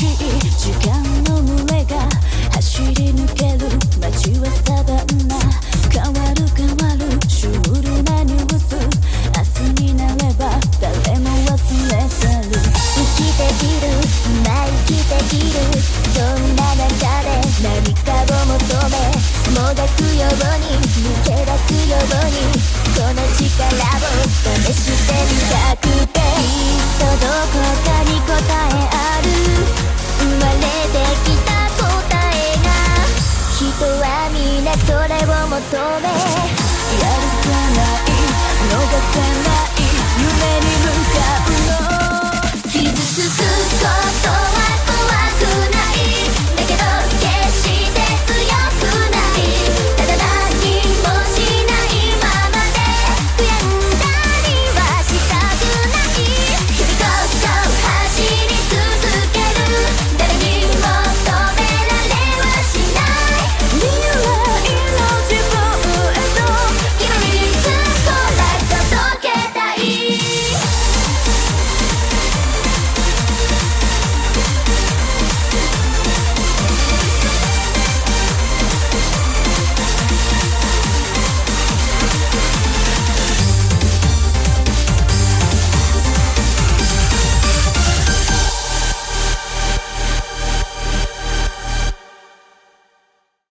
しい時間の群れが走り抜ける街はサバンナ変わる変わるシュールなニュース明日になれば誰も忘れてる生きてい。る今生きているそんな中で何かを求めもがくように抜け出すように求め